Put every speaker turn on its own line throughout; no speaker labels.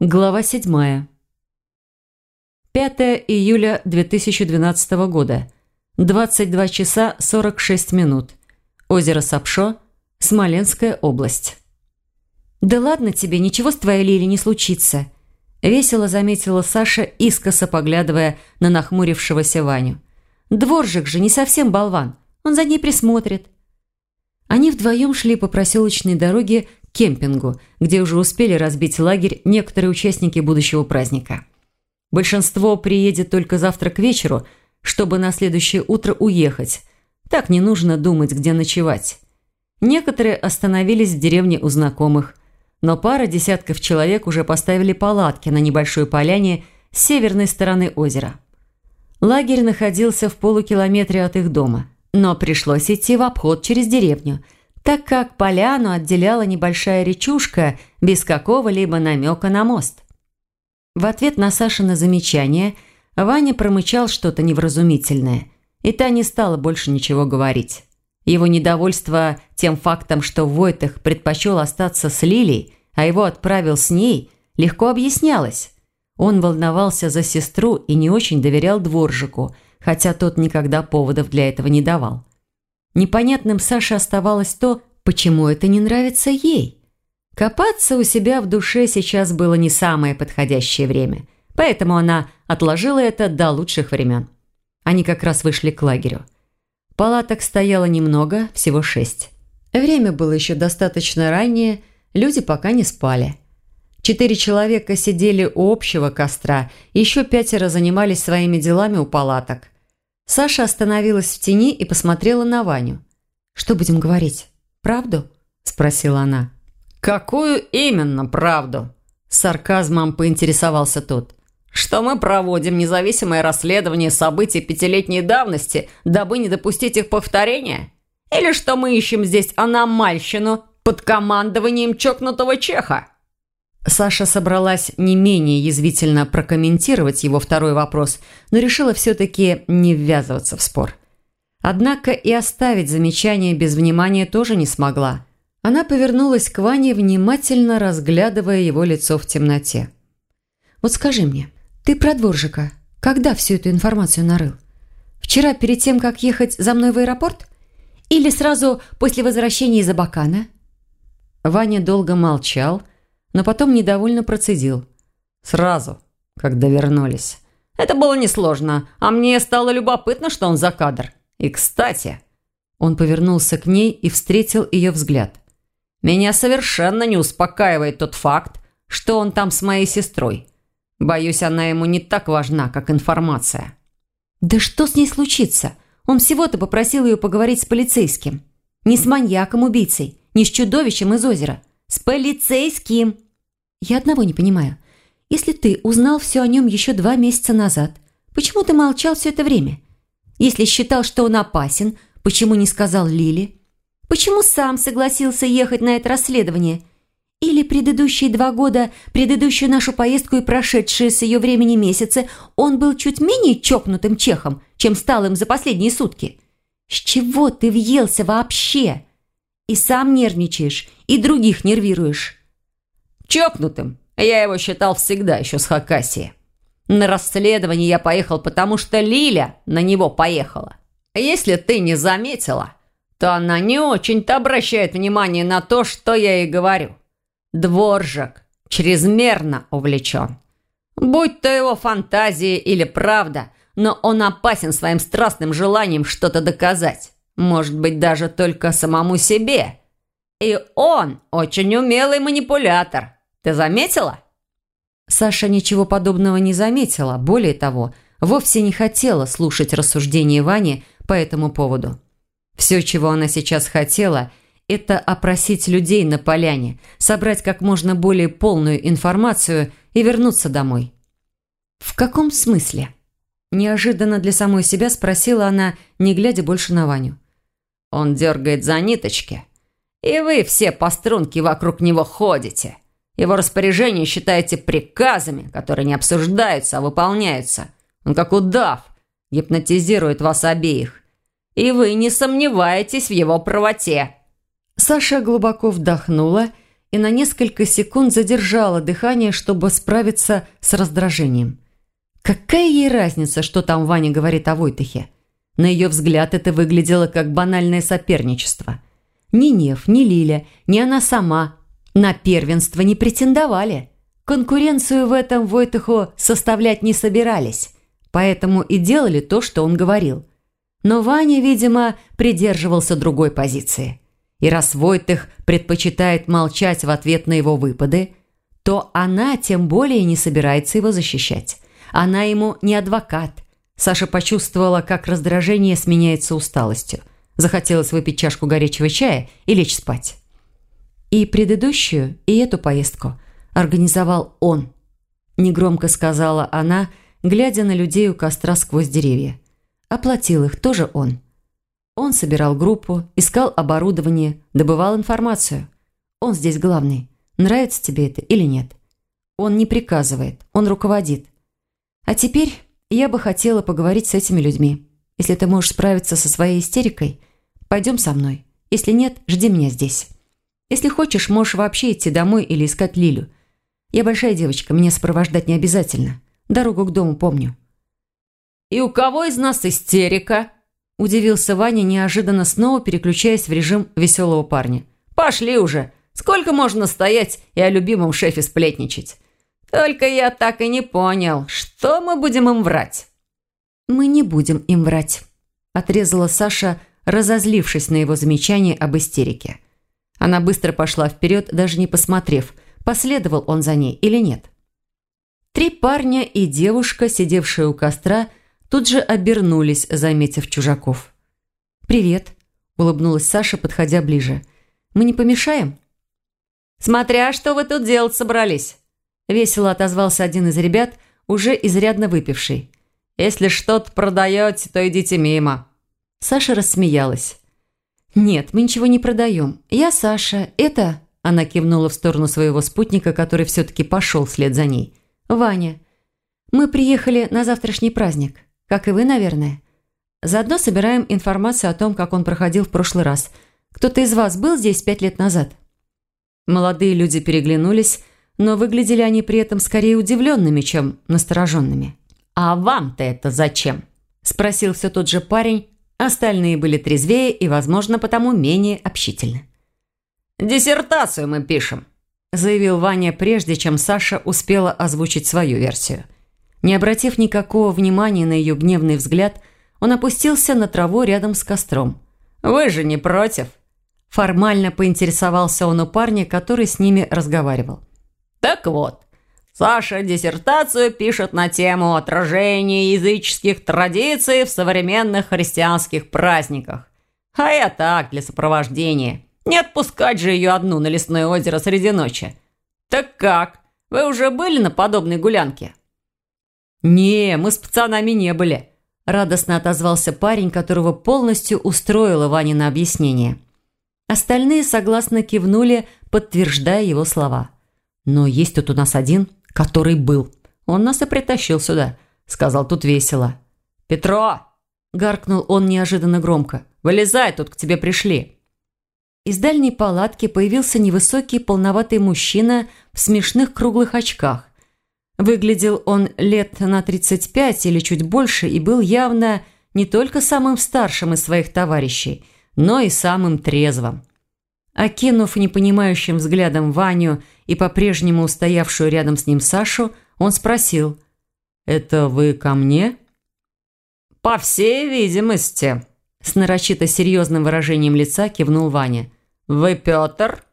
Глава 7. 5 июля 2012 года. 22 часа 46 минут. Озеро Сапшо, Смоленская область. «Да ладно тебе, ничего с твоей Лили не случится», – весело заметила Саша, искоса поглядывая на нахмурившегося Ваню. «Дворжик же не совсем болван, он за ней присмотрит». Они вдвоем шли по проселочной дороге кемпингу, где уже успели разбить лагерь некоторые участники будущего праздника. Большинство приедет только завтра к вечеру, чтобы на следующее утро уехать. Так не нужно думать, где ночевать. Некоторые остановились в деревне у знакомых, но пара десятков человек уже поставили палатки на небольшой поляне с северной стороны озера. Лагерь находился в полукилометре от их дома, но пришлось идти в обход через деревню – так как поляну отделяла небольшая речушка без какого-либо намека на мост. В ответ на Сашина замечание Ваня промычал что-то невразумительное, и та не стала больше ничего говорить. Его недовольство тем фактом, что Войтых предпочел остаться с Лилей, а его отправил с ней, легко объяснялось. Он волновался за сестру и не очень доверял дворжику, хотя тот никогда поводов для этого не давал. Непонятным Саше оставалось то, почему это не нравится ей. Копаться у себя в душе сейчас было не самое подходящее время, поэтому она отложила это до лучших времен. Они как раз вышли к лагерю. Палаток стояло немного, всего шесть. Время было еще достаточно раннее, люди пока не спали. Четыре человека сидели у общего костра, еще пятеро занимались своими делами у палаток – Саша остановилась в тени и посмотрела на Ваню. «Что будем говорить? Правду?» – спросила она.
«Какую именно правду?» – сарказмом поинтересовался тот. «Что мы проводим независимое расследование событий пятилетней давности, дабы не допустить их повторения? Или что мы ищем здесь аномальщину под командованием чокнутого чеха?»
Саша собралась не менее язвительно прокомментировать его второй вопрос, но решила все-таки не ввязываться в спор. Однако и оставить замечание без внимания тоже не смогла. Она повернулась к Ване, внимательно разглядывая его лицо в темноте. «Вот скажи мне, ты про дворжика когда всю эту информацию нарыл? Вчера перед тем, как ехать за мной в аэропорт? Или сразу после возвращения из Абакана?» Ваня долго молчал, но потом недовольно процедил.
«Сразу, когда вернулись. Это было несложно, а мне стало любопытно, что он за кадр. И, кстати...»
Он повернулся к ней и встретил ее взгляд.
«Меня совершенно не успокаивает тот факт, что он там с моей сестрой. Боюсь, она ему не так важна, как информация».
«Да что с ней случится? Он всего-то попросил ее поговорить с полицейским. Не с маньяком-убийцей, не с чудовищем из озера. С полицейским!» «Я одного не понимаю. Если ты узнал все о нем еще два месяца назад, почему ты молчал все это время? Если считал, что он опасен, почему не сказал Лили? Почему сам согласился ехать на это расследование? Или предыдущие два года, предыдущую нашу поездку и прошедшие с ее времени месяцы, он был чуть менее чокнутым чехом, чем стал им за последние сутки? С чего ты въелся вообще?» И сам нервничаешь, и других нервируешь.
Чокнутым я его считал всегда еще с Хакасии. На расследование я поехал, потому что Лиля на него поехала. Если ты не заметила, то она не очень-то обращает внимание на то, что я ей говорю. Дворжик чрезмерно увлечен. Будь то его фантазии или правда, но он опасен своим страстным желанием что-то доказать. Может быть, даже только самому себе. И он очень умелый манипулятор. Ты заметила?»
Саша ничего подобного не заметила. Более того, вовсе не хотела слушать рассуждения Вани по этому поводу. Все, чего она сейчас хотела, это опросить людей на поляне, собрать как можно более полную информацию и вернуться домой. «В каком смысле?» Неожиданно для самой себя спросила она, не глядя больше на Ваню.
Он дергает за ниточки. И вы все по струнке вокруг него ходите. Его распоряжения считаете приказами, которые не обсуждаются, а выполняются. Он как удав, гипнотизирует вас обеих. И вы не сомневаетесь в его правоте».
Саша глубоко вдохнула и на несколько секунд задержала дыхание, чтобы справиться с раздражением. Какая ей разница, что там Ваня говорит о Войтахе? На ее взгляд это выглядело как банальное соперничество. Ни Нев, ни Лиля, ни она сама на первенство не претендовали. Конкуренцию в этом Войтаху составлять не собирались, поэтому и делали то, что он говорил. Но Ваня, видимо, придерживался другой позиции. И раз Войтых предпочитает молчать в ответ на его выпады, то она тем более не собирается его защищать. Она ему не адвокат. Саша почувствовала, как раздражение сменяется усталостью. Захотелось выпить чашку горячего чая и лечь спать. И предыдущую, и эту поездку организовал он. Негромко сказала она, глядя на людей у костра сквозь деревья. Оплатил их тоже он. Он собирал группу, искал оборудование, добывал информацию. Он здесь главный. Нравится тебе это или нет? Он не приказывает, он руководит. А теперь я бы хотела поговорить с этими людьми. Если ты можешь справиться со своей истерикой, пойдем со мной. Если нет, жди меня здесь. Если хочешь, можешь вообще идти домой или искать Лилю. Я большая девочка, меня сопровождать не обязательно. Дорогу к дому помню».
«И у кого из нас истерика?» Удивился Ваня, неожиданно снова переключаясь в режим веселого парня. «Пошли уже! Сколько можно стоять и о любимом шефе сплетничать? Только я так и не понял, что мы будем им врать?»
«Мы не будем им врать», – отрезала Саша, разозлившись на его замечание об истерике. Она быстро пошла вперед, даже не посмотрев, последовал он за ней или нет. Три парня и девушка, сидевшие у костра, тут же обернулись, заметив чужаков. «Привет», – улыбнулась Саша, подходя ближе. «Мы не помешаем?»
«Смотря, что вы тут делать собрались», – весело отозвался один из ребят, уже изрядно выпивший. «Если что-то продаете, то идите мимо».
Саша рассмеялась. «Нет, мы ничего не продаем. Я Саша. Это...» Она кивнула в сторону своего спутника, который все-таки пошел вслед за ней. «Ваня. Мы приехали на завтрашний праздник. Как и вы, наверное. Заодно собираем информацию о том, как он проходил в прошлый раз. Кто-то из вас был здесь пять лет назад?» Молодые люди переглянулись, но выглядели они при этом скорее удивленными, чем настороженными.
«А вам-то это зачем?» – спросил все тот же парень, Остальные были трезвее и, возможно, потому менее общительны. «Диссертацию мы пишем», – заявил Ваня, прежде чем Саша успела озвучить свою версию.
Не обратив никакого внимания на ее гневный взгляд, он опустился на траву рядом с костром.
«Вы же не против?»
Формально поинтересовался он у парня, который с ними разговаривал.
«Так вот, Саша диссертацию пишет на тему отражения языческих традиций в современных христианских праздниках. А я так, для сопровождения. Не отпускать же ее одну на лесное озеро среди ночи. Так как? Вы уже были на подобной гулянке?
«Не, мы с пацанами не были», – радостно отозвался парень, которого полностью устроило Ваня на объяснение. Остальные согласно кивнули, подтверждая его слова. «Но есть тут у нас один, который был. Он нас и притащил сюда. Сказал, тут весело.
«Петро!» – гаркнул он неожиданно громко. «Вылезай, тут к тебе пришли!»
Из дальней палатки появился невысокий полноватый мужчина в смешных круглых очках. Выглядел он лет на 35 или чуть больше и был явно не только самым старшим из своих товарищей, но и самым трезвым. Окинув непонимающим взглядом Ваню и по-прежнему устоявшую рядом с ним Сашу, он спросил «Это вы ко мне?»
«По всей видимости», – с нарочито серьезным выражением лица кивнул Ваня. «Вы Петр?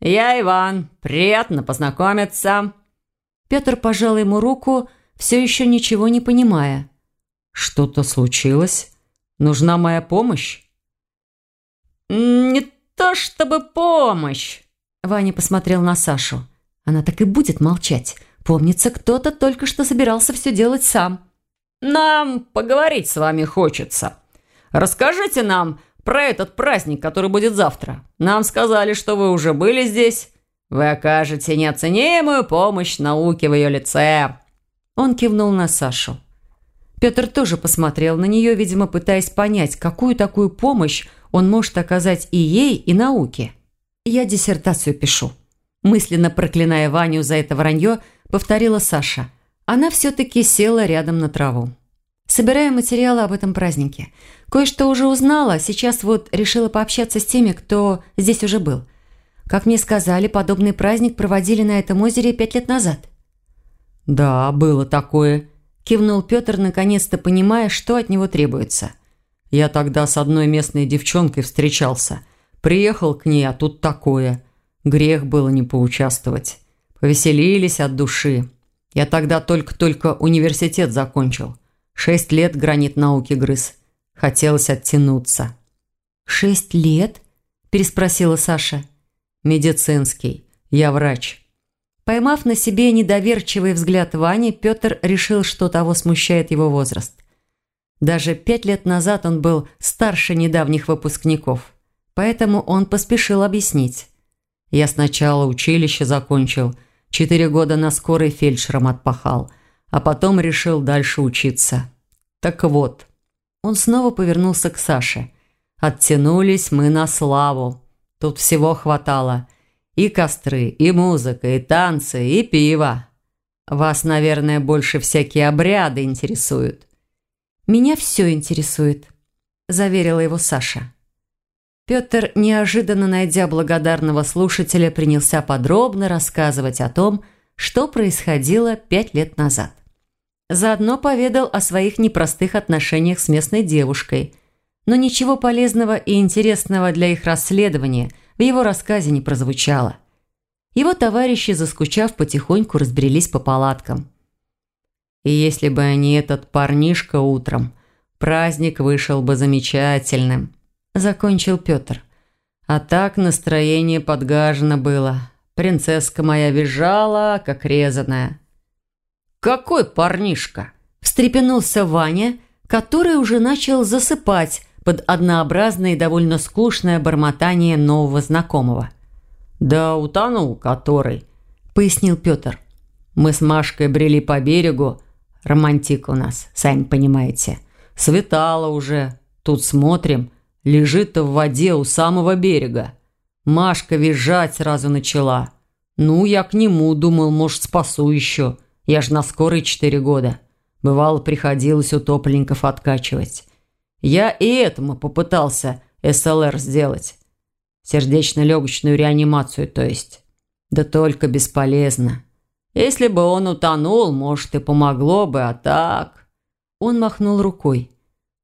Я Иван. Приятно познакомиться».
Петр пожал ему руку, все еще ничего не понимая.
«Что-то случилось? Нужна моя помощь?»
«Не то чтобы помощь!»
Ваня посмотрел на Сашу. Она так и будет молчать. Помнится, кто-то только что собирался все делать сам.
«Нам поговорить с вами хочется. Расскажите нам про этот праздник, который будет завтра. Нам сказали, что вы уже были здесь. Вы окажете неоценимую помощь науке в ее лице».
Он кивнул на Сашу. Петр тоже посмотрел на нее, видимо, пытаясь понять, какую такую помощь он может оказать и ей, и науке. «Я диссертацию пишу», – мысленно проклиная Ваню за это вранье, повторила Саша. Она все-таки села рядом на траву. Собираю материалы об этом празднике. Кое-что уже узнала, сейчас вот решила пообщаться с теми, кто здесь уже был. Как мне сказали, подобный праздник проводили на этом озере пять лет назад.
«Да, было такое», – кивнул Петр, наконец-то понимая, что от него требуется. «Я тогда с одной местной девчонкой встречался. Приехал к ней, а тут такое. Грех было не поучаствовать. Повеселились от души. Я тогда только-только университет закончил. Шесть лет гранит науки грыз. Хотелось оттянуться».
«Шесть лет?» – переспросила Саша.
«Медицинский. Я врач».
Поймав на себе недоверчивый взгляд Вани, Петр решил, что того смущает его возраст. Даже пять лет назад он был старше недавних выпускников, поэтому он поспешил объяснить. «Я сначала училище закончил, четыре года на скорой фельдшером отпахал, а потом решил дальше учиться. Так вот». Он снова повернулся к Саше. «Оттянулись мы на славу. Тут всего хватало». И костры, и музыка, и танцы, и пиво. Вас, наверное, больше всякие обряды интересуют». «Меня все интересует», – заверила его Саша. Петр, неожиданно найдя благодарного слушателя, принялся подробно рассказывать о том, что происходило пять лет назад. Заодно поведал о своих непростых отношениях с местной девушкой, но ничего полезного и интересного для их расследования – в его рассказе не прозвучало. Его товарищи, заскучав, потихоньку разбрелись по палаткам. И если бы не этот парнишка утром, праздник вышел бы замечательным, закончил Петр. А так настроение подгажено было. Принцесска моя визжала, как резаная. «Какой парнишка?» – встрепенулся Ваня, который уже начал засыпать, под однообразное и довольно скучное бормотание нового знакомого. «Да утонул который», – пояснил Петр. «Мы с Машкой брели по берегу. Романтик у нас, сами понимаете. Светало уже. Тут смотрим. Лежит в воде у самого берега. Машка визжать сразу начала. Ну, я к нему думал, может, спасу еще. Я ж на скорой четыре года. Бывало, приходилось утопленников откачивать. Я и этому попытался СЛР сделать. Сердечно-легочную реанимацию, то есть. Да только бесполезно. Если бы он утонул, может, и помогло бы, а так...» Он махнул рукой.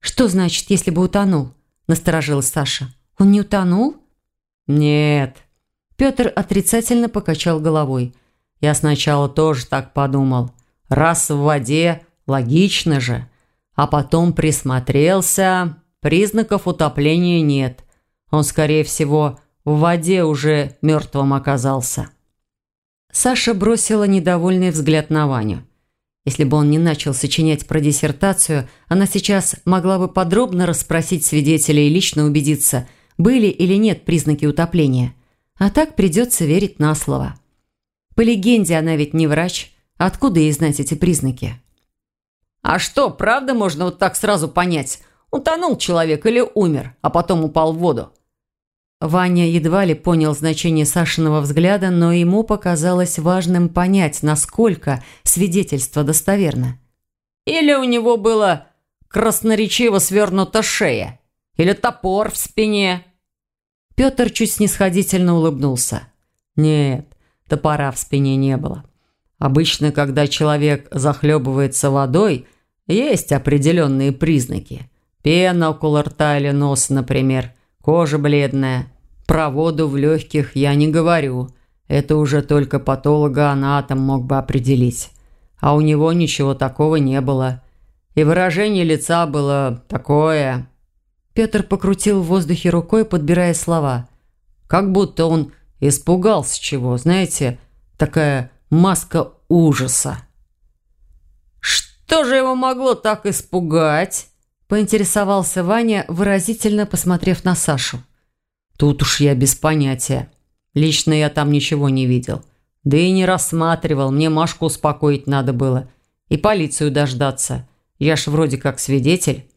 «Что значит, если бы утонул?» – насторожилась Саша. «Он не утонул?» «Нет». Петр отрицательно покачал головой. «Я сначала тоже так подумал. Раз в воде, логично же. А потом присмотрелся. Признаков утопления нет. Он, скорее всего, в воде уже мертвым оказался. Саша бросила недовольный взгляд на Ваню. Если бы он не начал сочинять про диссертацию, она сейчас могла бы подробно расспросить свидетелей и лично убедиться, были или нет признаки утопления. А так придется верить на слово. По легенде она ведь не врач. Откуда ей знать эти признаки? А что, правда можно вот так сразу понять, утонул человек или умер, а потом упал в воду? Ваня едва ли понял значение Сашиного взгляда, но ему показалось важным понять, насколько свидетельство достоверно. Или у него было красноречиво свернута шея, или топор в спине. Петр чуть снисходительно улыбнулся. Нет, топора в спине не было. Обычно, когда человек захлебывается водой, есть определенные признаки. Пена около рта или носа, например, кожа бледная. Про воду в легких я не говорю. Это уже только патологоанатом мог бы определить. А у него ничего такого не было. И выражение лица было такое... Петр покрутил в воздухе рукой, подбирая слова. Как будто он испугался чего, знаете, такая маска ужаса. «Что же его могло так испугать?» – поинтересовался Ваня, выразительно посмотрев на Сашу. «Тут уж я без понятия. Лично я там ничего не видел. Да и не рассматривал, мне Машку успокоить надо было. И полицию дождаться. Я ж вроде как свидетель.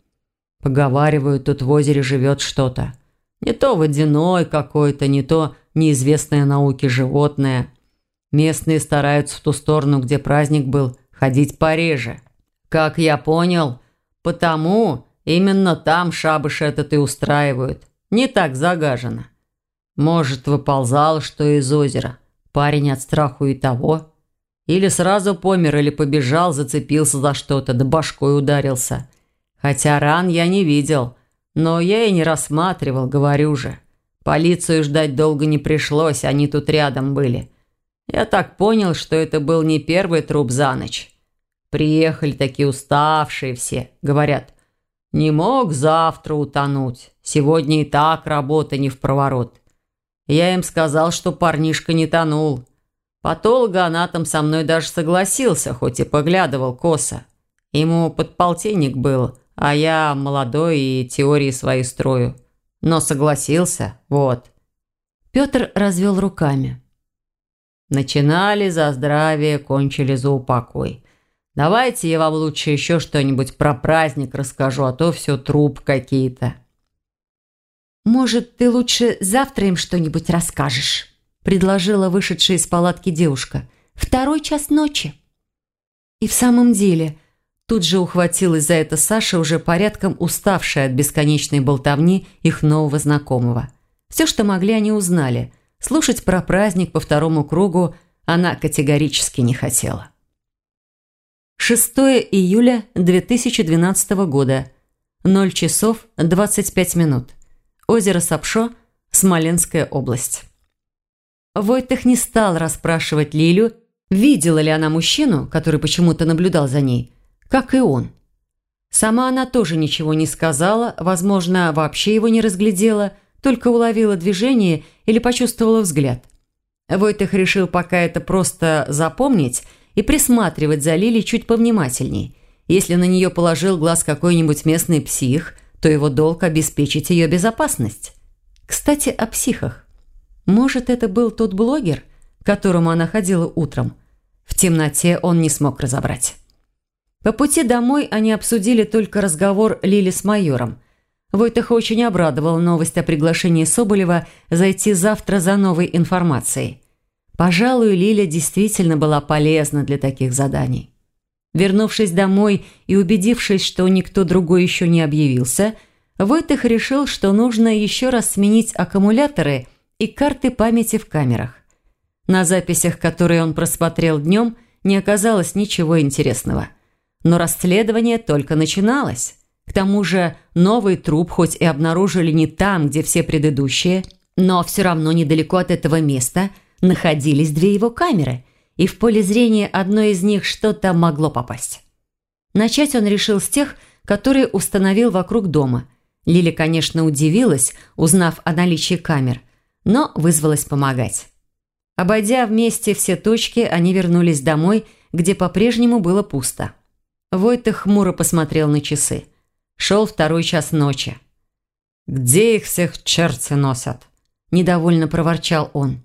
Поговаривают, тут в озере живет что-то. Не то водяной какой-то, не то неизвестное науке животное –
Местные стараются в ту сторону, где праздник был, ходить пореже. Как я понял, потому именно там шабыш этот и устраивают. Не так загажено. Может, выползал, что из озера. Парень от страху и того. Или сразу помер, или побежал, зацепился за что-то, да башкой ударился. Хотя ран я не видел, но я и не рассматривал, говорю же. Полицию ждать долго не пришлось, они тут рядом были. Я так понял, что это был не первый труп за ночь. Приехали такие уставшие все, говорят. Не мог завтра утонуть, сегодня и так работа не в проворот. Я им сказал, что парнишка не тонул. Патологоанатом со мной даже согласился, хоть и поглядывал косо. Ему подполтинник был, а я молодой и теории свои строю. Но согласился, вот.
Петр развел руками.
Начинали за здравие, кончили за упокой. Давайте я вам лучше еще что-нибудь про праздник расскажу, а то все труп какие-то.
«Может, ты лучше завтра им что-нибудь расскажешь?» предложила вышедшая из палатки девушка. «Второй час ночи». И в самом деле, тут же ухватилась за это Саша, уже порядком уставшая от бесконечной болтовни их нового знакомого. Все, что могли, они узнали. Слушать про праздник по второму кругу она категорически не хотела. 6 июля 2012 года. 0 часов 25 минут. Озеро Сапшо, Смоленская область. Войтых не стал расспрашивать Лилю, видела ли она мужчину, который почему-то наблюдал за ней, как и он. Сама она тоже ничего не сказала, возможно, вообще его не разглядела, только уловила движение или почувствовала взгляд. Войтых решил пока это просто запомнить и присматривать за Лили чуть повнимательней. Если на нее положил глаз какой-нибудь местный псих, то его долг обеспечить ее безопасность. Кстати, о психах. Может, это был тот блогер, к которому она ходила утром. В темноте он не смог разобрать. По пути домой они обсудили только разговор Лили с майором. Войтах очень обрадовала новость о приглашении Соболева зайти завтра за новой информацией. Пожалуй, Лиля действительно была полезна для таких заданий. Вернувшись домой и убедившись, что никто другой еще не объявился, Войтых решил, что нужно еще раз сменить аккумуляторы и карты памяти в камерах. На записях, которые он просмотрел днем, не оказалось ничего интересного. Но расследование только начиналось. К тому же новый труп хоть и обнаружили не там, где все предыдущие, но все равно недалеко от этого места находились две его камеры, и в поле зрения одной из них что-то могло попасть. Начать он решил с тех, которые установил вокруг дома. Лили, конечно, удивилась, узнав о наличии камер – но вызвалась помогать. Обойдя вместе все точки, они вернулись домой, где по-прежнему было пусто. Войтых хмуро посмотрел на часы. Шел второй час ночи. «Где их всех черти носят?» – недовольно проворчал он.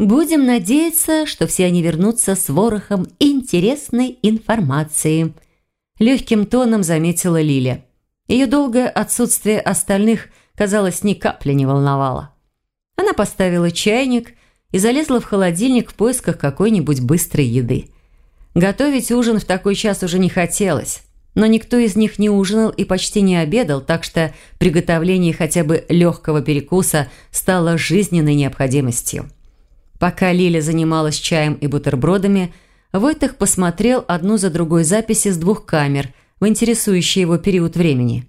«Будем надеяться, что все они вернутся с ворохом интересной информации», – легким тоном заметила Лиля. Ее долгое отсутствие остальных, казалось, ни капли не волновало. Она поставила чайник и залезла в холодильник в поисках какой-нибудь быстрой еды. Готовить ужин в такой час уже не хотелось, но никто из них не ужинал и почти не обедал, так что приготовление хотя бы легкого перекуса стало жизненной необходимостью. Пока Лиля занималась чаем и бутербродами, Войтах посмотрел одну за другой записи с двух камер в интересующий его период времени.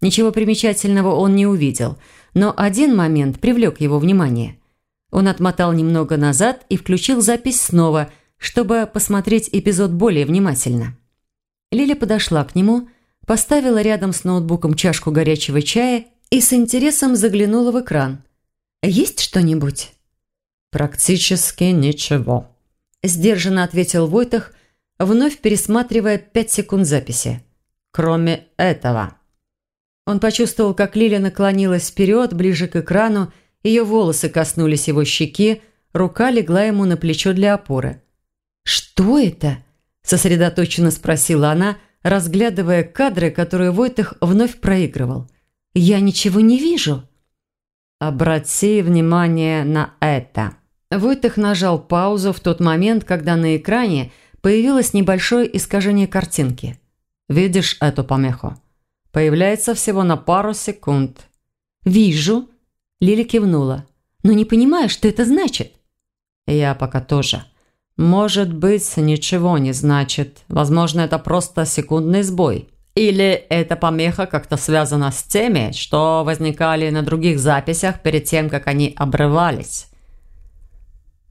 Ничего примечательного он не увидел – но один момент привлек его внимание. Он отмотал немного назад и включил запись снова, чтобы посмотреть эпизод более внимательно. Лиля подошла к нему, поставила рядом с ноутбуком чашку горячего чая и с интересом заглянула в экран. «Есть что-нибудь?»
«Практически ничего», –
сдержанно ответил Войтах, вновь пересматривая пять секунд записи.
«Кроме этого».
Он почувствовал, как Лиля наклонилась вперед, ближе к экрану, ее волосы коснулись его щеки, рука легла ему на плечо для опоры. «Что это?» – сосредоточенно спросила она, разглядывая кадры, которые Войтых вновь проигрывал. «Я ничего не вижу».
«Обрати внимание на это».
Войтых нажал паузу в тот момент, когда на экране появилось небольшое искажение картинки. «Видишь эту помеху?» Появляется всего на пару секунд. «Вижу», – Лиля кивнула. «Но не понимаю, что это значит». «Я пока тоже». «Может быть, ничего не значит. Возможно, это просто секундный сбой. Или эта помеха как-то связана с теми, что возникали на других записях перед тем, как они обрывались».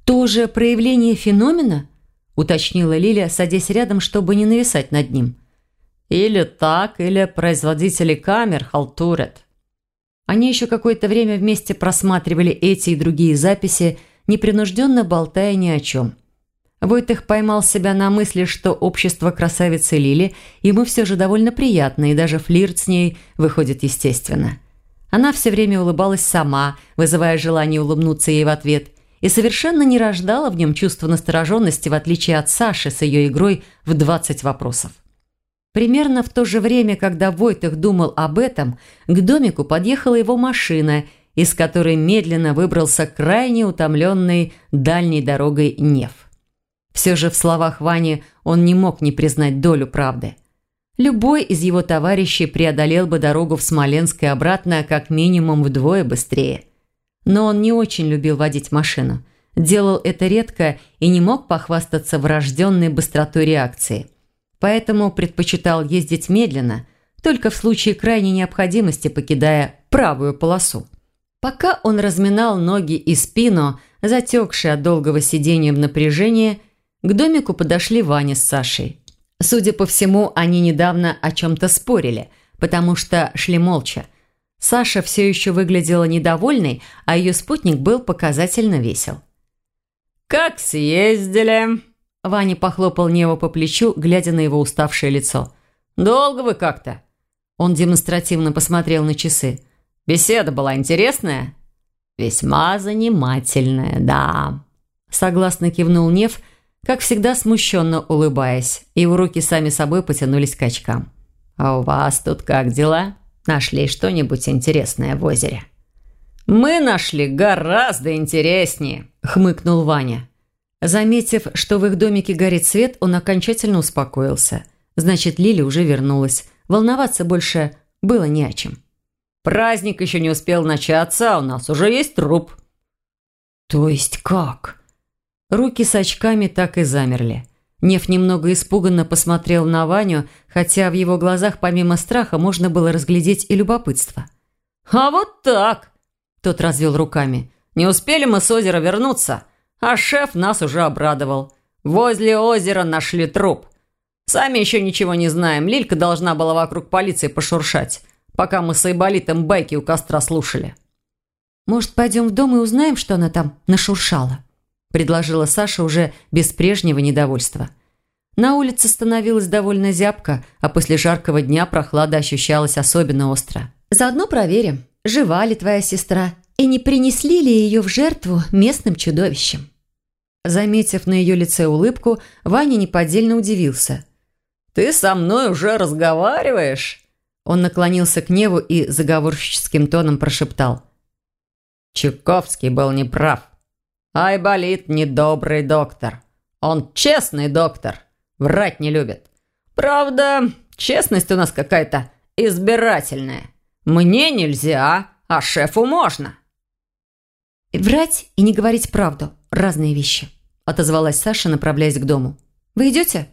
«Тоже проявление феномена?» – уточнила Лиля, садясь рядом, чтобы не нависать над ним.
«Или так, или производители камер халтурят».
Они еще какое-то время вместе просматривали эти и другие записи, непринужденно болтая ни о чем. Войтых поймал себя на мысли, что общество красавицы Лили ему все же довольно приятно, и даже флирт с ней выходит естественно. Она все время улыбалась сама, вызывая желание улыбнуться ей в ответ, и совершенно не рождала в нем чувство настороженности, в отличие от Саши с ее игрой в 20 вопросов. Примерно в то же время, когда Войтых думал об этом, к домику подъехала его машина, из которой медленно выбрался крайне утомленный дальней дорогой Нев. Все же в словах Вани он не мог не признать долю правды. Любой из его товарищей преодолел бы дорогу в Смоленск и обратно как минимум вдвое быстрее. Но он не очень любил водить машину. Делал это редко и не мог похвастаться врожденной быстротой реакции. Поэтому предпочитал ездить медленно, только в случае крайней необходимости покидая правую полосу. Пока он разминал ноги и спину, затекшие от долгого сидения в напряжении – к домику подошли Ваня с Сашей. Судя по всему, они недавно о чем-то спорили, потому что шли молча. Саша все еще выглядела недовольной, а ее спутник был показательно весел.
«Как съездили?»
Ваня похлопал Неву по плечу, глядя на его уставшее лицо.
«Долго вы как-то?»
Он демонстративно посмотрел на часы.
«Беседа была интересная?»
«Весьма занимательная, да», – согласно кивнул Нев – как всегда смущенно улыбаясь. Его руки сами собой потянулись к очкам. «А у вас тут как дела? Нашли что-нибудь интересное в озере?»
«Мы нашли гораздо интереснее», – хмыкнул Ваня.
Заметив, что в их домике горит свет, он окончательно успокоился. Значит, Лиля уже вернулась. Волноваться больше было не о чем.
«Праздник еще не успел начаться, а у нас уже есть труп».
«То есть как?» Руки с очками так и замерли. Нев немного испуганно посмотрел на Ваню, хотя в его глазах помимо страха можно было разглядеть и любопытство.
«А вот так!» Тот развел руками. «Не успели мы с озера вернуться, а шеф нас уже обрадовал. Возле озера нашли труп. Сами еще ничего не знаем. Лилька должна была вокруг полиции пошуршать, пока мы с Айболитом байки у костра слушали».
«Может, пойдем в дом и узнаем, что она там нашуршала?» Предложила Саша уже без прежнего недовольства. На улице становилось довольно зябко, а после жаркого дня прохлада ощущалась особенно остро. «Заодно проверим, жива ли твоя сестра и не принесли ли ее в жертву местным чудовищем». Заметив на ее лице улыбку, Ваня неподдельно удивился.
«Ты со мной уже разговариваешь?»
Он наклонился к Неву и заговорщическим тоном прошептал.
«Чуковский был неправ. Айболит недобрый доктор. Он честный доктор. Врать не любит. Правда, честность у нас какая-то избирательная. Мне нельзя, а шефу можно.
«Врать и не говорить правду – разные вещи», – отозвалась Саша, направляясь к дому. «Вы идете?»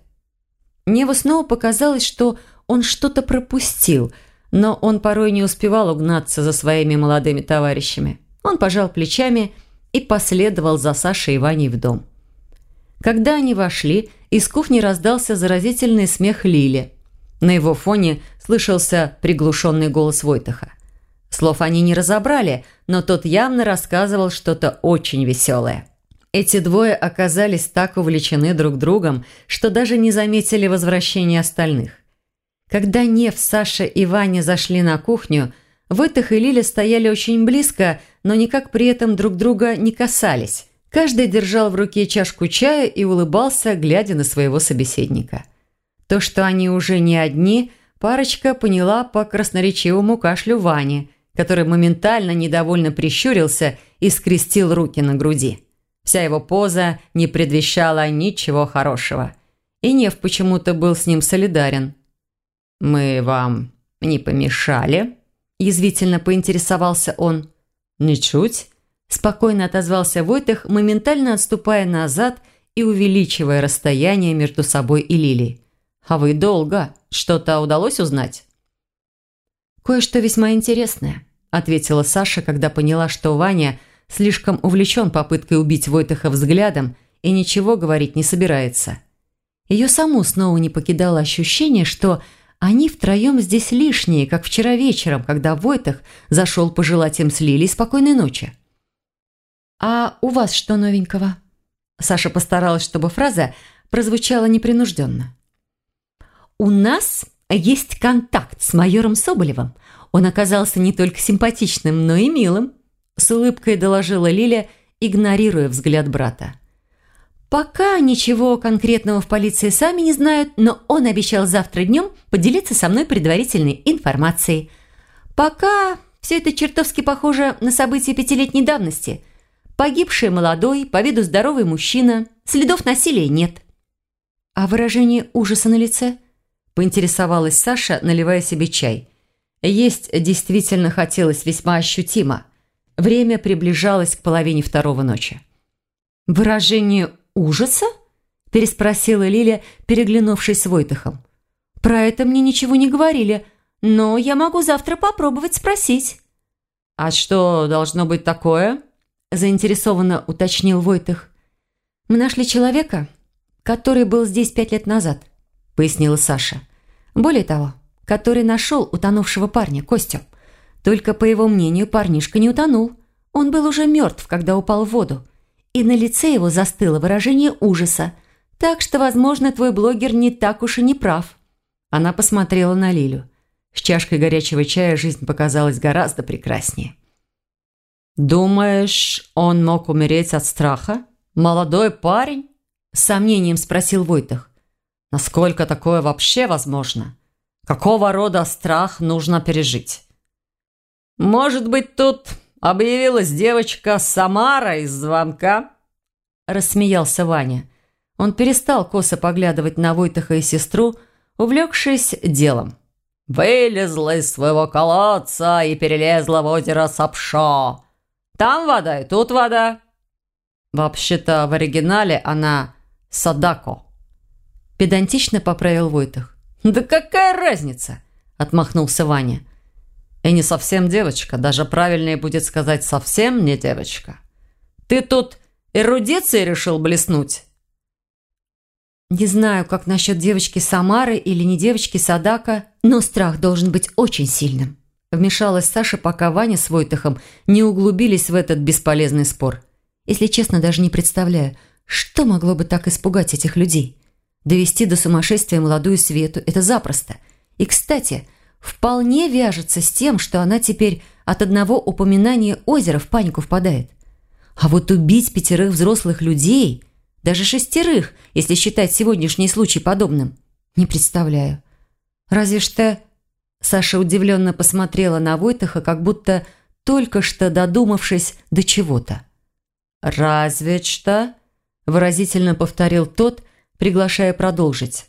Неву снова показалось, что он что-то пропустил, но он порой не успевал угнаться за своими молодыми товарищами. Он пожал плечами и и последовал за Сашей и Ваней в дом. Когда они вошли, из кухни раздался заразительный смех Лили. На его фоне слышался приглушенный голос Войтаха. Слов они не разобрали, но тот явно рассказывал что-то очень веселое. Эти двое оказались так увлечены друг другом, что даже не заметили возвращения остальных. Когда Нев, Саша и Ваня зашли на кухню, Войтах и Лиля стояли очень близко, но никак при этом друг друга не касались. Каждый держал в руке чашку чая и улыбался, глядя на своего собеседника. То, что они уже не одни, парочка поняла по красноречивому кашлю Вани, который моментально недовольно прищурился и скрестил руки на груди.
Вся его поза не предвещала ничего хорошего. И Нев почему-то был с ним солидарен. «Мы вам не помешали?» – язвительно поинтересовался он. «Ничуть», – спокойно отозвался Войтых, моментально отступая назад и увеличивая расстояние между собой и Лилией. «А вы долго. Что-то удалось узнать?» «Кое-что весьма интересное», – ответила Саша, когда поняла, что Ваня слишком увлечен попыткой убить Войтыха взглядом и ничего говорить не собирается. Ее саму снова не покидало ощущение, что они втроем здесь лишние, как вчера вечером, когда Войтах зашел пожелать им с Лилей спокойной ночи. «А у вас что новенького?» Саша постаралась, чтобы фраза прозвучала непринужденно. «У нас есть контакт с майором Соболевым. Он оказался не только симпатичным, но и милым», с улыбкой доложила Лиля, игнорируя взгляд брата. «Пока ничего конкретного в полиции сами не знают, но он обещал завтра днем поделиться со мной предварительной информацией. Пока все это чертовски похоже на события пятилетней давности. Погибший молодой, по виду здоровый мужчина, следов насилия нет». «А выражение ужаса на лице?» – поинтересовалась Саша, наливая себе чай. Есть действительно хотелось весьма ощутимо. Время приближалось к половине второго ночи. «Выражение ужаса?» – переспросила Лиля, переглянувшись с Войтахом. «Про это мне ничего не говорили, но я могу завтра попробовать спросить». «А что должно быть такое?» – заинтересованно уточнил Войтах.
«Мы нашли человека, который был здесь пять лет назад», – пояснила Саша. «Более того, который нашел утонувшего парня, Костю. Только, по его мнению, парнишка не утонул. Он был уже мертв, когда упал в воду и на лице его застыло выражение ужаса. Так что, возможно, твой блогер не так уж и не прав. Она посмотрела на Лилю. С чашкой горячего чая жизнь показалась гораздо прекраснее.
«Думаешь, он мог умереть от страха? Молодой парень?» С сомнением спросил Войтах. «Насколько такое вообще возможно? Какого рода страх нужно пережить?» «Может быть, тут объявилась девочка Самара из звонка?» Рассмеялся Ваня. Он перестал косо поглядывать на Войтаха и сестру, увлекшись делом. «Вылезла из своего колодца и перелезла в озеро Сапшо. Там вода и тут вода». Вообще-то в оригинале она Садако. Педантично поправил Войтах. «Да какая разница?» – отмахнулся Ваня. И не совсем девочка, даже правильнее будет сказать совсем не девочка. Ты тут эрудицией решил блеснуть?
Не знаю, как насчет девочки Самары или не девочки Садака, но страх должен быть очень сильным. Вмешалась Саша, пока Ваня с Войтахом не углубились в этот бесполезный спор. Если честно, даже не представляю, что могло бы так испугать этих людей. Довести до сумасшествия молодую Свету – это запросто. И, кстати, вполне вяжется с тем, что она теперь от одного упоминания озера в панику впадает. А вот убить пятерых взрослых людей, даже шестерых, если считать сегодняшний случай подобным, не представляю. Разве что... Саша удивленно посмотрела на Войтаха, как будто только что додумавшись до чего-то.
«Разве что?» – выразительно повторил тот, приглашая продолжить.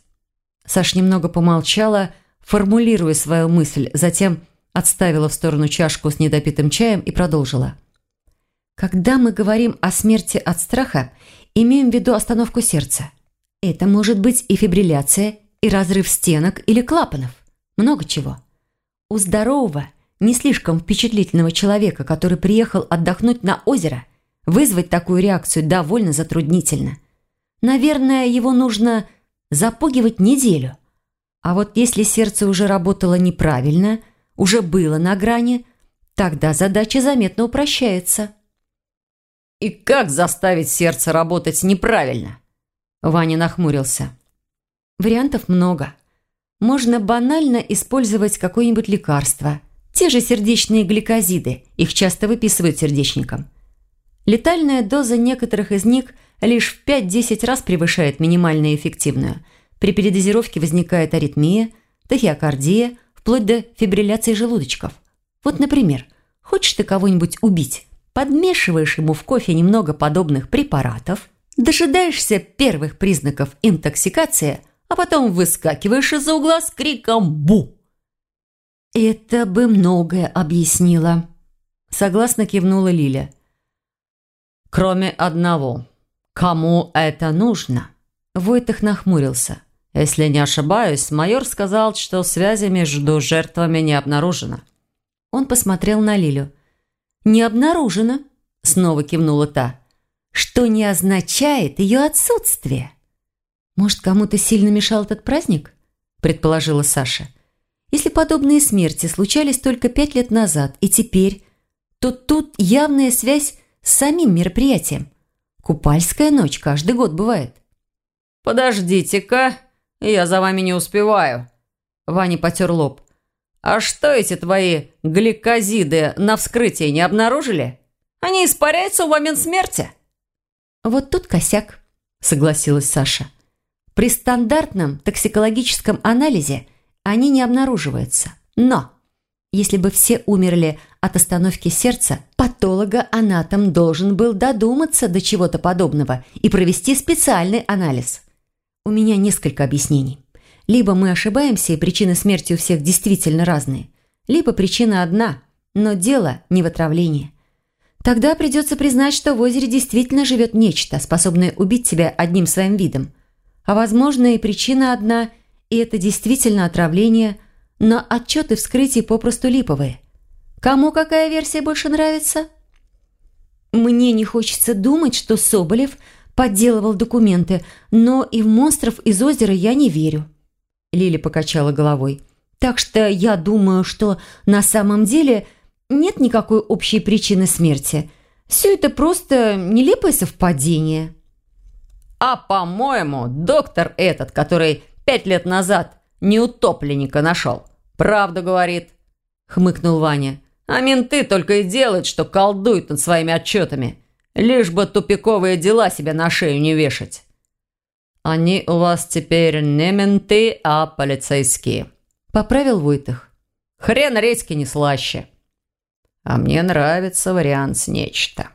Саша немного помолчала, формулируя свою мысль, затем отставила в сторону чашку с недопитым чаем и продолжила. «Когда мы говорим о смерти от страха, имеем в виду остановку сердца. Это может быть и фибрилляция, и разрыв стенок или клапанов. Много чего. У здорового, не слишком впечатлительного человека, который приехал отдохнуть на озеро, вызвать такую реакцию довольно затруднительно. Наверное, его нужно запугивать неделю. А вот если сердце уже работало неправильно, уже было на грани, тогда задача заметно упрощается. «И как заставить сердце работать неправильно?» Ваня нахмурился. Вариантов много. Можно банально использовать какое-нибудь лекарство. Те же сердечные гликозиды, их часто выписывают сердечникам. Летальная доза некоторых из них лишь в 5-10 раз превышает минимально эффективную – при передозировке возникает аритмия, тахиокардия, вплоть до фибрилляции желудочков. Вот, например, хочешь ты кого-нибудь убить, подмешиваешь ему в кофе немного подобных препаратов, дожидаешься первых признаков интоксикации, а потом выскакиваешь из-за угла с криком «Бу!». «Это бы многое объяснило», – согласно кивнула Лиля.
«Кроме одного. Кому это нужно?»
Войтах нахмурился.
«Если не ошибаюсь, майор сказал, что связи между жертвами не обнаружено».
Он посмотрел на Лилю. «Не обнаружено», – снова кивнула та, – «что не означает ее отсутствие». «Может, кому-то сильно мешал этот праздник?» – предположила Саша. «Если подобные смерти случались только пять лет назад и теперь, то тут явная связь с самим мероприятием. Купальская ночь каждый год бывает».
«Подождите-ка, я за вами не успеваю». Ваня потер лоб. «А что эти твои гликозиды на вскрытии не обнаружили? Они испаряются в момент смерти».
«Вот тут косяк», — согласилась Саша. «При стандартном токсикологическом анализе они не обнаруживаются. Но если бы все умерли от остановки сердца, патолога-анатом должен был додуматься до чего-то подобного и провести специальный анализ. У меня несколько объяснений. Либо мы ошибаемся, и причины смерти у всех действительно разные, либо причина одна, но дело не в отравлении. Тогда придется признать, что в озере действительно живет нечто, способное убить тебя одним своим видом. А возможно и причина одна, и это действительно отравление, но отчеты вскрытий попросту липовые. Кому какая версия больше нравится? Мне не хочется думать, что Соболев подделывал документы, но и в монстров из озера я не верю. Лили покачала головой. Так что я думаю, что на самом деле нет никакой общей причины смерти. Все это просто нелепое совпадение.
А по-моему, доктор этот, который пять лет назад неутопленника нашел, правду говорит, хмыкнул Ваня. А менты только и делают, что колдуют над своими отчетами. Лишь бы тупиковые дела себе на шею не вешать. «Они у вас теперь не менты, а полицейские», – поправил Войтых. «Хрен редьки не слаще». «А мне нравится вариант с нечто».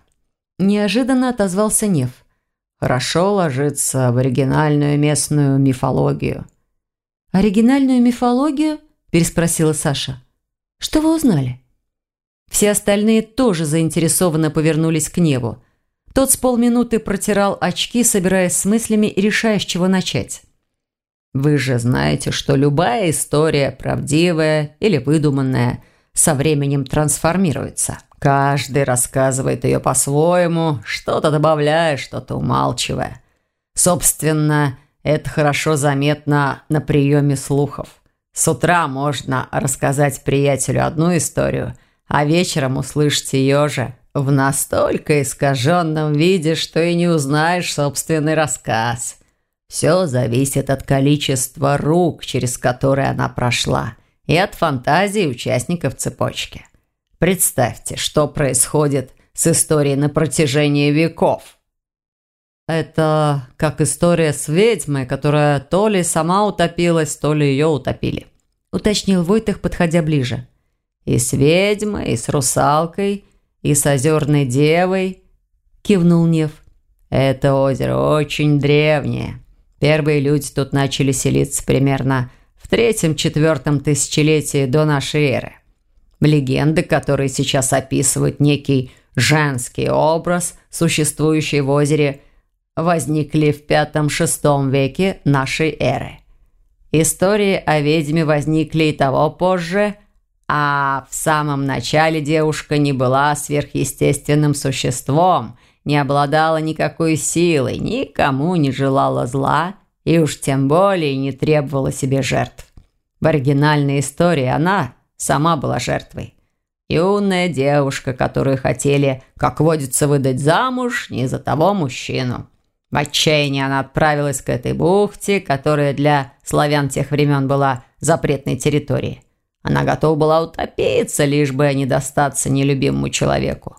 Неожиданно отозвался Нев. «Хорошо ложится в оригинальную местную мифологию».
«Оригинальную мифологию?» – переспросила Саша. «Что вы узнали?» Все остальные тоже заинтересованно повернулись к Неву. Тот с полминуты протирал очки, собираясь с мыслями и решая, с чего начать.
«Вы же знаете, что любая история, правдивая или выдуманная, со временем трансформируется. Каждый рассказывает ее по-своему, что-то добавляя, что-то умалчивая. Собственно, это хорошо заметно на приеме слухов. С утра можно рассказать приятелю одну историю, а вечером услышать ее же в настолько искаженном виде, что и не узнаешь собственный рассказ. Все зависит от количества рук, через которые она прошла, и от фантазии участников цепочки. Представьте, что происходит с историей на протяжении веков.
Это как история с ведьмой, которая то ли сама утопилась, то ли ее утопили.
Уточнил Войтых, подходя ближе.
И с ведьмой, и с русалкой – и с озерной девой», – кивнул Нев. «Это озеро очень древнее. Первые люди тут начали селиться примерно в третьем-четвертом тысячелетии до нашей эры. Легенды, которые сейчас описывают некий женский образ, существующий в озере, возникли в пятом-шестом веке нашей эры. Истории о ведьме возникли и того позже – а в самом начале девушка не была сверхъестественным существом, не обладала никакой силой, никому не желала зла и уж тем более не требовала себе жертв. В оригинальной истории она сама была жертвой. Юная девушка, которую хотели, как водится, выдать замуж не за того мужчину. В отчаянии она отправилась к этой бухте, которая для славян тех времен была запретной территорией. Она готова была утопиться, лишь бы не достаться нелюбимому человеку.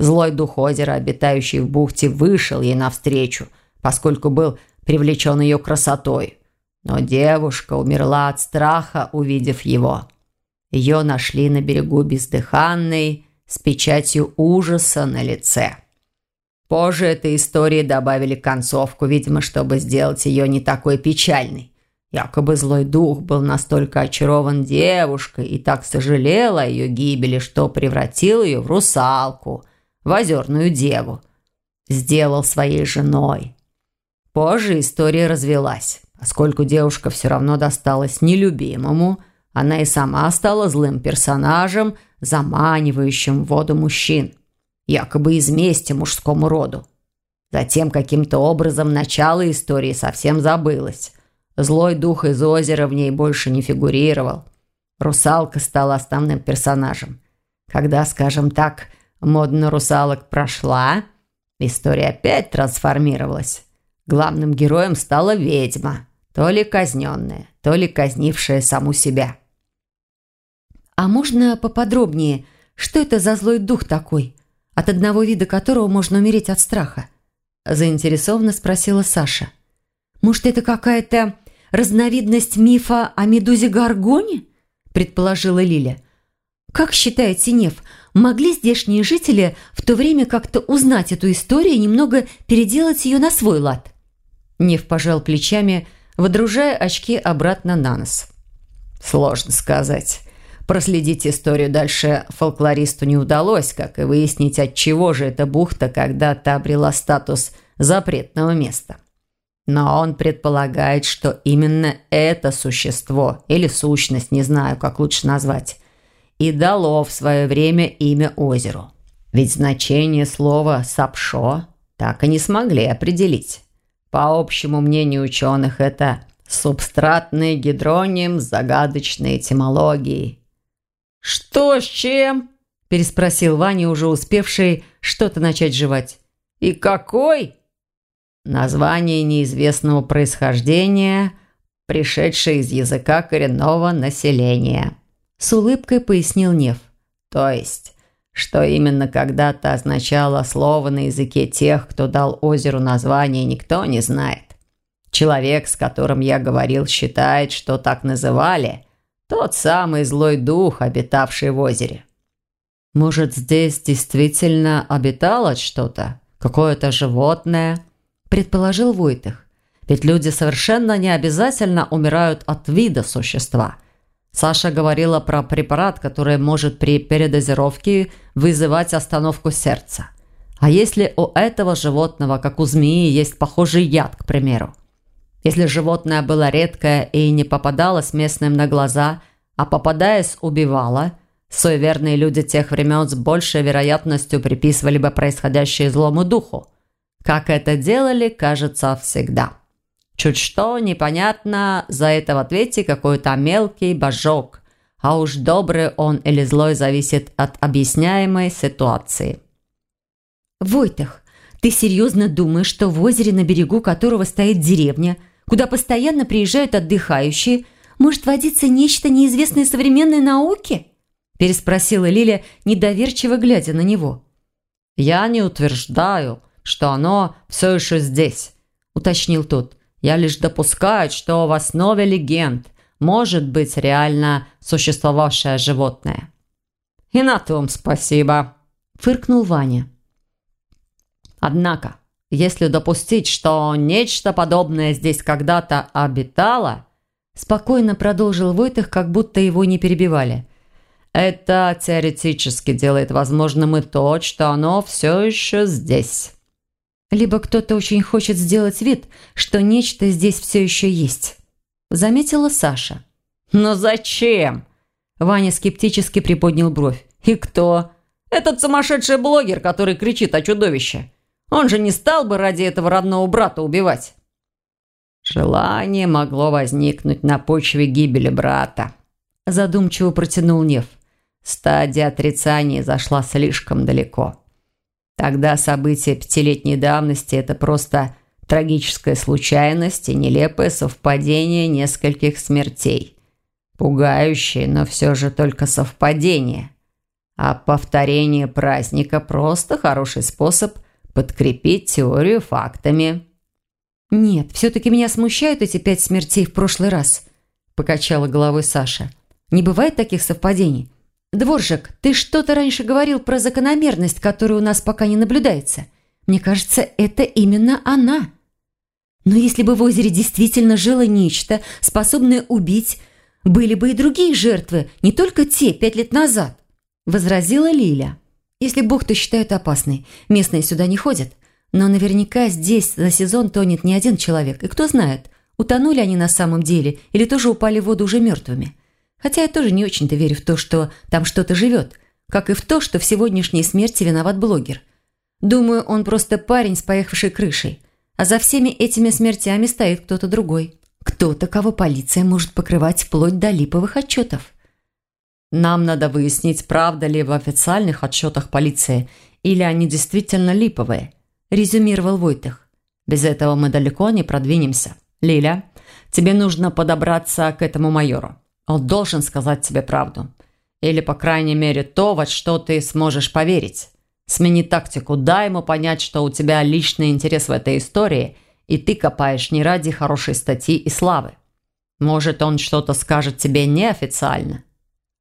Злой дух озера, обитающий в бухте, вышел ей навстречу, поскольку был привлечен ее красотой. Но девушка умерла от страха, увидев его. Ее нашли на берегу бездыханной, с печатью ужаса на лице. Позже этой истории добавили концовку, видимо, чтобы сделать ее не такой печальной. Якобы злой дух был настолько очарован девушкой и так сожалел о ее гибели, что превратил ее в русалку, в озерную деву. Сделал своей женой. Позже история развелась. Поскольку девушка все равно досталась нелюбимому, она и сама стала злым персонажем, заманивающим в воду мужчин якобы из мести мужскому роду. Затем каким-то образом начало истории совсем забылось. Злой дух из озера в ней больше не фигурировал. Русалка стала основным персонажем. Когда, скажем так, мода русалок прошла, история опять трансформировалась. Главным героем стала ведьма, то ли казненная, то ли казнившая саму себя.
«А можно поподробнее, что это за злой дух такой?» от одного вида которого можно умереть от страха?» Заинтересованно спросила Саша. «Может, это какая-то разновидность мифа о медузе Гаргоне?» предположила Лиля. «Как считает Синев, могли здешние жители в то время как-то узнать эту историю и немного переделать ее на свой лад?» Нев пожал плечами, водружая очки обратно на нос.
«Сложно сказать. Проследить историю дальше фолклористу не удалось, как и выяснить, от чего же эта бухта когда-то обрела статус запретного места. Но он предполагает, что именно это существо, или сущность, не знаю, как лучше назвать, и дало в свое время имя озеру. Ведь значение слова «сапшо» так и не смогли определить. По общему мнению ученых, это субстратный гидроним с загадочной этимологией –
«Что с чем?» – переспросил Ваня, уже успевший что-то начать жевать. «И какой?»
«Название неизвестного происхождения, пришедшее из языка коренного населения», – с улыбкой пояснил Нев. «То есть, что именно когда-то означало слово на языке тех, кто дал озеру название, никто не знает. Человек, с которым я говорил, считает, что так называли – тот самый злой дух, обитавший в озере.
Может, здесь действительно обитало что-то? Какое-то животное? Предположил Войтых. Ведь люди совершенно не обязательно умирают от вида существа. Саша говорила про препарат, который может при передозировке вызывать остановку сердца. А если у этого животного, как у змеи, есть похожий яд, к примеру? Если животное было редкое и не попадалось местным на глаза, а попадаясь, убивало, суеверные люди тех времен с большей вероятностью приписывали бы происходящее злому духу. Как это делали, кажется, всегда. Чуть что, непонятно, за это в ответе какой-то мелкий божок, а уж добрый он или злой зависит от объясняемой ситуации.
«Войтах, ты серьезно думаешь, что в озере, на берегу которого стоит деревня – куда постоянно приезжают отдыхающие, может водиться нечто неизвестное современной науке?» переспросила Лиля, недоверчиво глядя на него.
«Я не утверждаю, что оно все еще здесь», – уточнил тот. «Я лишь допускаю, что в основе легенд может быть реально существовавшее животное».
«И на том спасибо», – фыркнул Ваня.
«Однако, если допустить, что нечто подобное здесь когда-то обитало, спокойно продолжил Войтых, как будто его не перебивали. Это теоретически делает возможным и то, что оно все еще здесь.
Либо кто-то очень хочет сделать вид, что нечто здесь все еще есть. Заметила Саша.
«Но зачем?»
Ваня скептически приподнял бровь.
«И кто?» «Этот сумасшедший блогер, который кричит о чудовище. Он же не стал бы ради этого родного брата убивать. Желание могло возникнуть на почве гибели брата. Задумчиво протянул Нев. Стадия отрицания зашла слишком далеко. Тогда события пятилетней давности – это просто трагическая случайность и нелепое совпадение нескольких смертей. Пугающее, но все же только совпадение. А повторение праздника – просто хороший способ – подкрепить теорию фактами».
«Нет, все-таки меня смущают эти пять смертей в прошлый раз», – покачала головой Саша. «Не бывает таких совпадений. «Дворжик, ты что-то раньше говорил про закономерность, которая у нас пока не наблюдается. Мне кажется, это именно она. Но если бы в озере действительно жило нечто, способное убить, были бы и другие жертвы, не только те пять лет назад», – возразила Лиля. «Если бухту считают опасной, местные сюда не ходят. Но наверняка здесь за сезон тонет не один человек, и кто знает, утонули они на самом деле или тоже упали в воду уже мертвыми. Хотя я тоже не очень-то верю в то, что там что-то живет, как и в то, что в сегодняшней смерти виноват блогер. Думаю, он просто парень с поехавшей крышей, а за всеми этими смертями стоит кто-то другой. Кто-то, кого полиция может покрывать вплоть до липовых отчетов.
Нам надо выяснить, правда ли в официальных отчетах полиции, или они действительно липовые, резюмировал Войтых. Без этого мы далеко не продвинемся. Лиля, тебе нужно подобраться к этому майору. Он должен сказать тебе правду. Или, по крайней мере, то, во что ты сможешь поверить. Смени тактику, дай ему понять, что у тебя личный интерес в этой истории, и ты копаешь не ради хорошей статьи и славы. Может, он что-то скажет тебе неофициально?»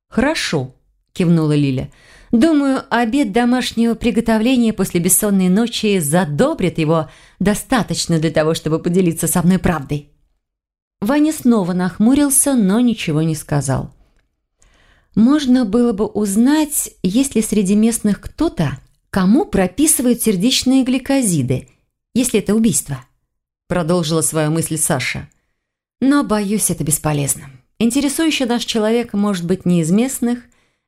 «Хорошо», – кивнула Лиля. «Думаю, обед домашнего приготовления после бессонной ночи задобрит его достаточно для того, чтобы поделиться со мной правдой». Ваня снова нахмурился, но ничего не сказал. «Можно было бы узнать, есть ли среди местных кто-то, кому прописывают сердечные гликозиды, если это убийство?» Продолжила свою мысль Саша. «Но, боюсь, это бесполезно. Интересующий наш человек может быть не из местных,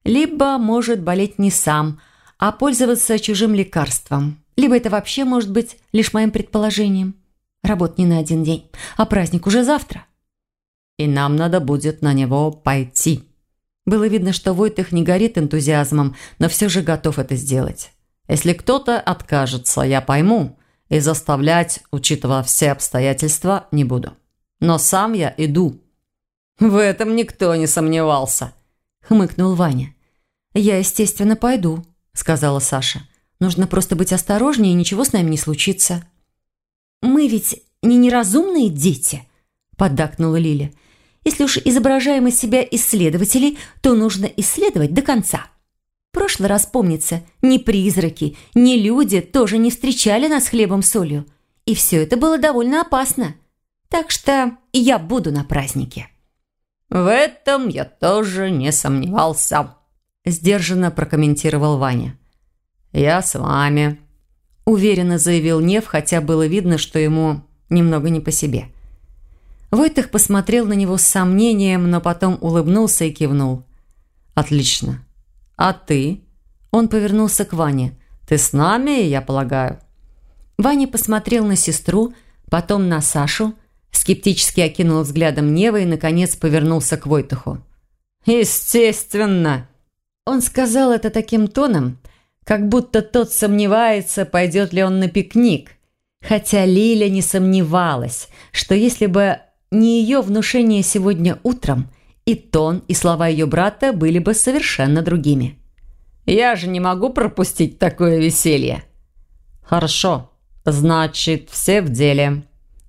либо может болеть не сам, а пользоваться чужим лекарством, либо это вообще может быть лишь моим предположением». Работ не на один день, а праздник уже завтра.
И нам надо будет на него пойти.
Было видно, что Войтых не горит энтузиазмом, но все же готов это сделать.
Если кто-то откажется, я пойму, и заставлять, учитывая все обстоятельства, не буду. Но сам я иду».
«В этом никто не сомневался», – хмыкнул Ваня.
«Я, естественно, пойду», – сказала Саша. «Нужно просто быть осторожнее, и ничего с нами не случится». «Мы ведь не неразумные дети», – поддакнула Лиля. «Если уж изображаем из себя исследователей, то нужно исследовать до конца». прошлый раз, помнится, ни призраки, ни люди тоже не встречали нас хлебом-солью. И все это было довольно опасно. Так что я буду на празднике».
«В этом я тоже не сомневался», – сдержанно прокомментировал Ваня. «Я с вами»,
уверенно заявил Нев, хотя было видно, что ему немного не по себе. Войтых посмотрел на него с сомнением, но потом улыбнулся и кивнул.
«Отлично. А ты?» Он повернулся к Ване. «Ты с нами, я полагаю?»
Ваня посмотрел на сестру, потом на Сашу, скептически окинул взглядом Нева и, наконец, повернулся к Войтуху.
«Естественно!» Он сказал это таким тоном, как будто тот сомневается, пойдет ли он на пикник. Хотя Лиля не сомневалась, что если бы не ее внушение сегодня утром, и тон, и слова ее брата были бы совершенно другими. «Я же не могу пропустить такое веселье!»
«Хорошо, значит, все в деле».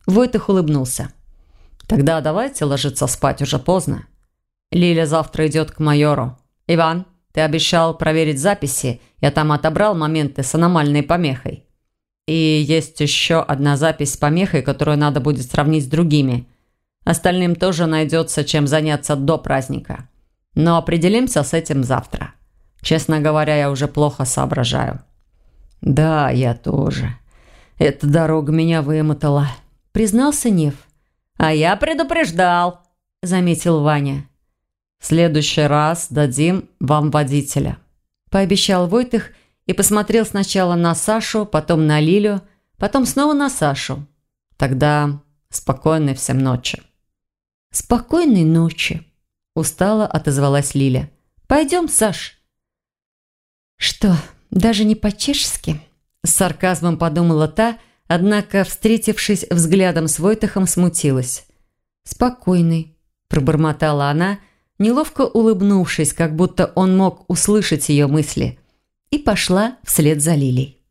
Войтых улыбнулся.
«Тогда давайте ложиться спать, уже поздно. Лиля завтра идет к майору. Иван, ты обещал проверить записи, я там отобрал моменты с аномальной помехой. И есть еще одна запись с помехой, которую надо будет сравнить с другими. Остальным тоже найдется, чем заняться до праздника. Но определимся с этим завтра. Честно говоря, я уже плохо соображаю.
Да, я тоже. Эта дорога меня вымотала, признался Нев. А я предупреждал, заметил Ваня.
В следующий раз дадим вам водителя», –
пообещал Войтых и посмотрел сначала на Сашу, потом на Лилю, потом снова на Сашу.
«Тогда спокойной всем ночи».
«Спокойной ночи», – устало отозвалась Лиля. «Пойдем, Саш». «Что, даже не по-чешски?» С сарказмом подумала та, однако, встретившись взглядом с Войтахом, смутилась. «Спокойный», – пробормотала она, – неловко улыбнувшись, как будто он мог услышать ее мысли, и пошла вслед за Лилей.